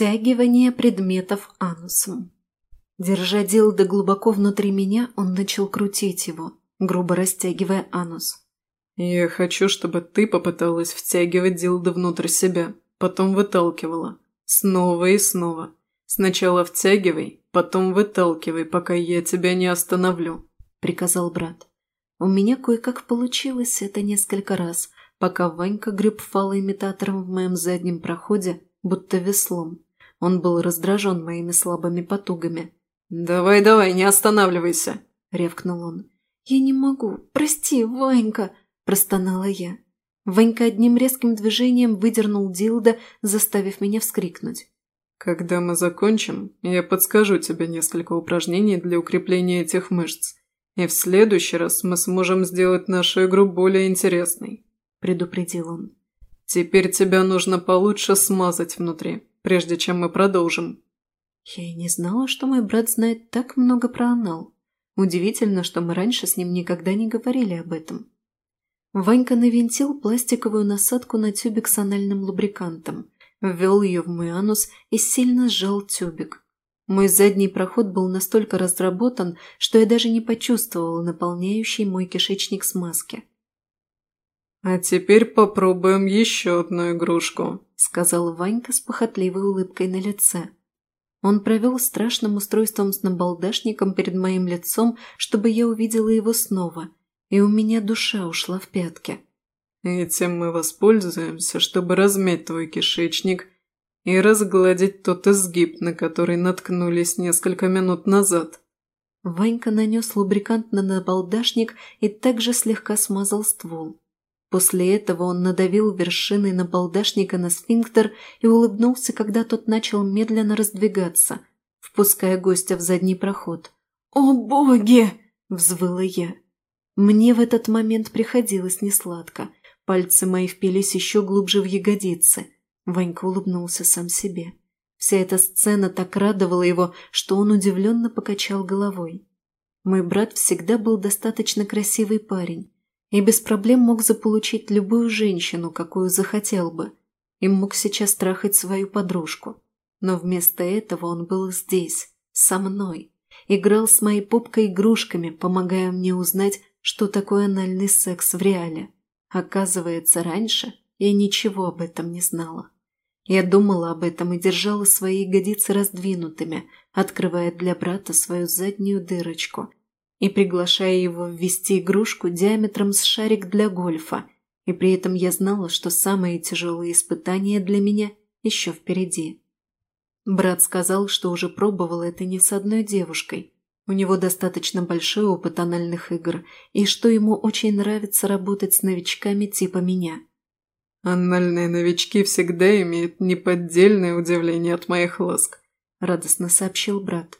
Втягивание предметов анусом. Держа дилдо глубоко внутри меня, он начал крутить его, грубо растягивая анус. «Я хочу, чтобы ты попыталась втягивать дилдо внутрь себя, потом выталкивала. Снова и снова. Сначала втягивай, потом выталкивай, пока я тебя не остановлю», – приказал брат. У меня кое-как получилось это несколько раз, пока Ванька греб фалоимитатором в моем заднем проходе, будто веслом. Он был раздражен моими слабыми потугами. «Давай, давай, не останавливайся!» – ревкнул он. «Я не могу. Прости, Ванька!» – простонала я. Ванька одним резким движением выдернул дилдо, заставив меня вскрикнуть. «Когда мы закончим, я подскажу тебе несколько упражнений для укрепления этих мышц, и в следующий раз мы сможем сделать нашу игру более интересной», – предупредил он. «Теперь тебя нужно получше смазать внутри, прежде чем мы продолжим». Я и не знала, что мой брат знает так много про анал. Удивительно, что мы раньше с ним никогда не говорили об этом. Ванька навинтил пластиковую насадку на тюбик с анальным лубрикантом, ввел ее в мой анус и сильно сжал тюбик. Мой задний проход был настолько разработан, что я даже не почувствовала наполняющий мой кишечник смазки. «А теперь попробуем еще одну игрушку», – сказал Ванька с похотливой улыбкой на лице. Он провел страшным устройством с набалдашником перед моим лицом, чтобы я увидела его снова, и у меня душа ушла в пятки. «Этим мы воспользуемся, чтобы размять твой кишечник и разгладить тот изгиб, на который наткнулись несколько минут назад». Ванька нанес лубрикант на набалдашник и также слегка смазал ствол. После этого он надавил вершиной на балдашника на сфинктер и улыбнулся, когда тот начал медленно раздвигаться, впуская гостя в задний проход. «О боги!» – взвыла я. Мне в этот момент приходилось несладко. Пальцы мои впились еще глубже в ягодицы. Ванька улыбнулся сам себе. Вся эта сцена так радовала его, что он удивленно покачал головой. Мой брат всегда был достаточно красивый парень и без проблем мог заполучить любую женщину, какую захотел бы, и мог сейчас трахать свою подружку. Но вместо этого он был здесь, со мной, играл с моей попкой игрушками, помогая мне узнать, что такое анальный секс в реале. Оказывается, раньше я ничего об этом не знала. Я думала об этом и держала свои ягодицы раздвинутыми, открывая для брата свою заднюю дырочку – и приглашая его ввести игрушку диаметром с шарик для гольфа, и при этом я знала, что самые тяжелые испытания для меня еще впереди. Брат сказал, что уже пробовал это не с одной девушкой. У него достаточно большой опыт анальных игр, и что ему очень нравится работать с новичками типа меня. «Анальные новички всегда имеют неподдельное удивление от моих ласк», – радостно сообщил брат.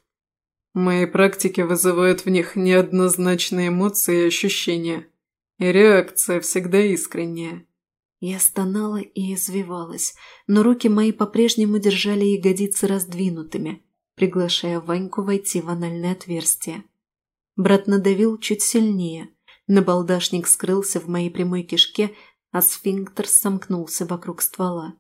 Мои практики вызывают в них неоднозначные эмоции и ощущения. И реакция всегда искренняя. Я стонала и извивалась, но руки мои по-прежнему держали ягодицы раздвинутыми, приглашая Ваньку войти в анальное отверстие. Брат надавил чуть сильнее. Набалдашник скрылся в моей прямой кишке, а сфинктер сомкнулся вокруг ствола.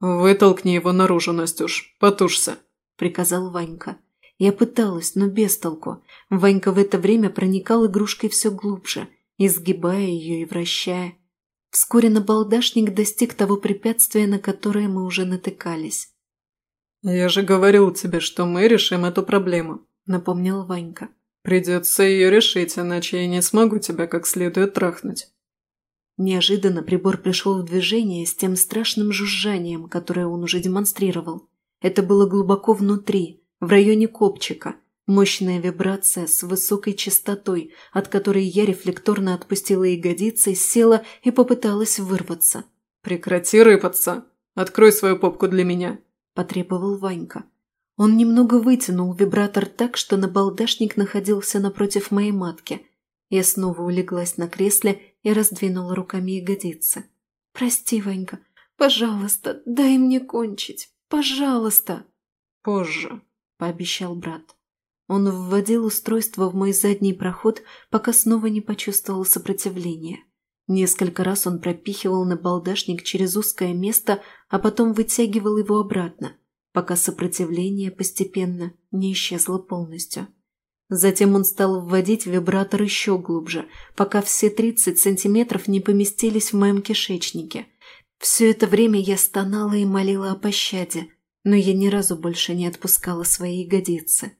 «Вытолкни его наружу, Настюш, потушься», – приказал Ванька. Я пыталась, но без толку. Ванька в это время проникал игрушкой все глубже, изгибая ее и вращая. Вскоре набалдашник достиг того препятствия, на которое мы уже натыкались. «Я же говорил тебе, что мы решим эту проблему», – напомнил Ванька. «Придется ее решить, иначе я не смогу тебя как следует трахнуть». Неожиданно прибор пришел в движение с тем страшным жужжанием, которое он уже демонстрировал. Это было глубоко внутри, в районе копчика. Мощная вибрация с высокой частотой, от которой я рефлекторно отпустила ягодицы, села и попыталась вырваться. «Прекрати рыпаться! Открой свою попку для меня!» – потребовал Ванька. Он немного вытянул вибратор так, что набалдашник находился напротив моей матки. Я снова улеглась на кресле и раздвинула руками ягодицы. «Прости, Ванька, пожалуйста, дай мне кончить, пожалуйста!» «Позже», – пообещал брат. Он вводил устройство в мой задний проход, пока снова не почувствовал сопротивления. Несколько раз он пропихивал на балдашник через узкое место, а потом вытягивал его обратно. пока сопротивление постепенно не исчезло полностью. Затем он стал вводить вибратор еще глубже, пока все 30 сантиметров не поместились в моем кишечнике. Все это время я стонала и молила о пощаде, но я ни разу больше не отпускала свои ягодицы.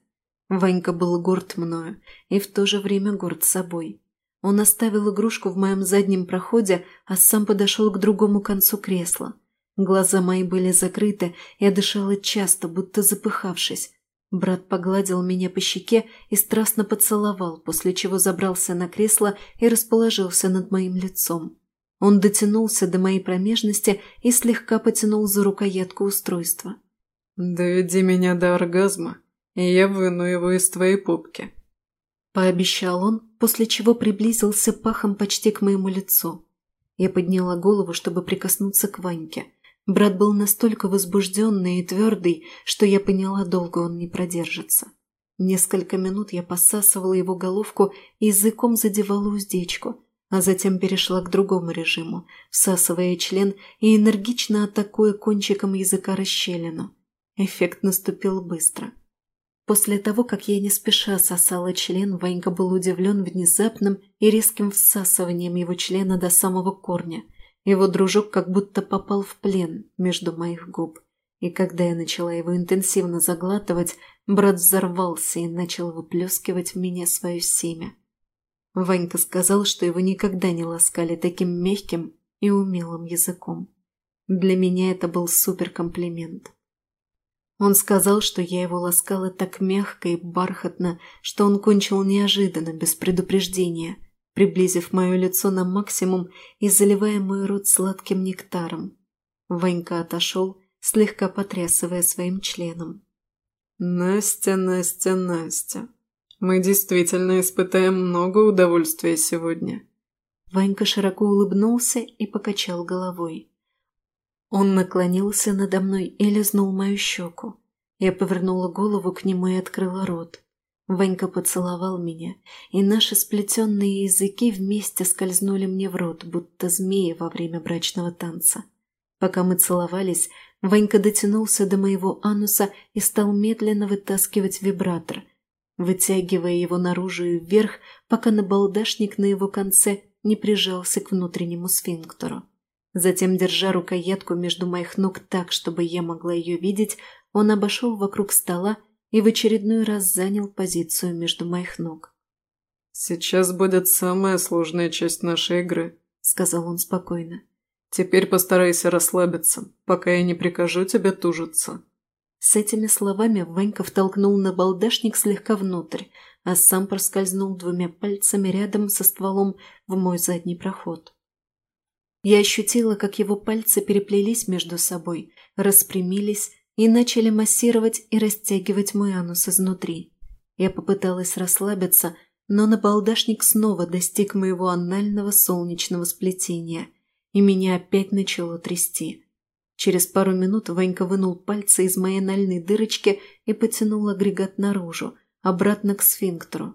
Ванька был горд мною и в то же время горд собой. Он оставил игрушку в моем заднем проходе, а сам подошел к другому концу кресла. Глаза мои были закрыты, я дышала часто, будто запыхавшись. Брат погладил меня по щеке и страстно поцеловал, после чего забрался на кресло и расположился над моим лицом. Он дотянулся до моей промежности и слегка потянул за рукоятку устройства. «Доведи меня до оргазма, и я выну его из твоей попки», – пообещал он, после чего приблизился пахом почти к моему лицу. Я подняла голову, чтобы прикоснуться к Ваньке. Брат был настолько возбужденный и твердый, что я поняла, долго он не продержится. Несколько минут я посасывала его головку и языком задевала уздечку, а затем перешла к другому режиму, всасывая член и энергично атакуя кончиком языка расщелину. Эффект наступил быстро. После того, как я не спеша сосала член, Ванька был удивлен внезапным и резким всасыванием его члена до самого корня. Его дружок как будто попал в плен между моих губ. И когда я начала его интенсивно заглатывать, брат взорвался и начал выплескивать в меня свое семя. Ванька сказал, что его никогда не ласкали таким мягким и умелым языком. Для меня это был суперкомплимент. Он сказал, что я его ласкала так мягко и бархатно, что он кончил неожиданно, без предупреждения, приблизив мое лицо на максимум и заливая мой рот сладким нектаром. Ванька отошел, слегка потрясывая своим членом. «Настя, Настя, Настя, мы действительно испытаем много удовольствия сегодня». Ванька широко улыбнулся и покачал головой. Он наклонился надо мной и лизнул мою щеку. Я повернула голову к нему и открыла рот. Ванька поцеловал меня, и наши сплетенные языки вместе скользнули мне в рот, будто змеи во время брачного танца. Пока мы целовались, Ванька дотянулся до моего ануса и стал медленно вытаскивать вибратор, вытягивая его наружу и вверх, пока набалдашник на его конце не прижался к внутреннему сфинктеру. Затем, держа рукоятку между моих ног так, чтобы я могла ее видеть, он обошел вокруг стола и в очередной раз занял позицию между моих ног. «Сейчас будет самая сложная часть нашей игры», — сказал он спокойно. «Теперь постарайся расслабиться, пока я не прикажу тебе тужиться». С этими словами Ванька втолкнул на балдашник слегка внутрь, а сам проскользнул двумя пальцами рядом со стволом в мой задний проход. Я ощутила, как его пальцы переплелись между собой, распрямились и начали массировать и растягивать мой анус изнутри. Я попыталась расслабиться, но набалдашник снова достиг моего анального солнечного сплетения, и меня опять начало трясти. Через пару минут Ванька вынул пальцы из моей анальной дырочки и потянул агрегат наружу, обратно к сфинктеру.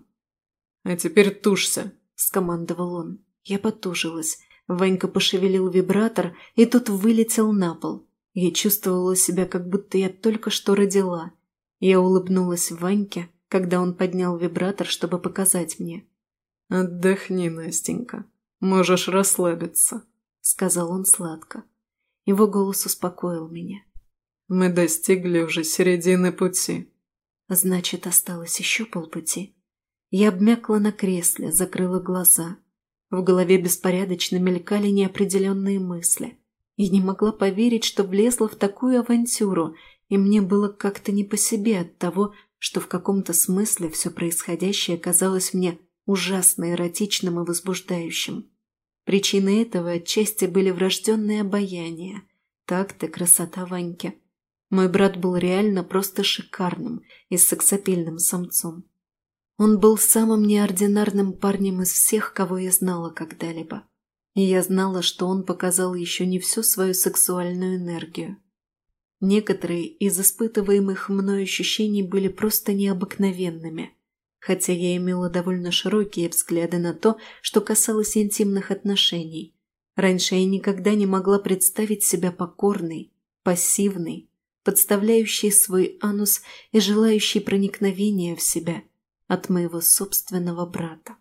«А теперь тушься», – скомандовал он. Я потужилась. Ванька пошевелил вибратор, и тот вылетел на пол. Я чувствовала себя, как будто я только что родила. Я улыбнулась Ваньке, когда он поднял вибратор, чтобы показать мне. «Отдохни, Настенька. Можешь расслабиться», — сказал он сладко. Его голос успокоил меня. «Мы достигли уже середины пути». «Значит, осталось еще полпути». Я обмякла на кресле, закрыла глаза. В голове беспорядочно мелькали неопределенные мысли. Я не могла поверить, что влезла в такую авантюру, и мне было как-то не по себе от того, что в каком-то смысле все происходящее казалось мне ужасно эротичным и возбуждающим. Причиной этого отчасти были врожденные обаяния, такт и красота Ваньки. Мой брат был реально просто шикарным и сексапильным самцом. Он был самым неординарным парнем из всех, кого я знала когда-либо. И я знала, что он показал еще не всю свою сексуальную энергию. Некоторые из испытываемых мной ощущений были просто необыкновенными, хотя я имела довольно широкие взгляды на то, что касалось интимных отношений. Раньше я никогда не могла представить себя покорной, пассивной, подставляющий свой анус и желающий проникновения в себя от моего собственного брата.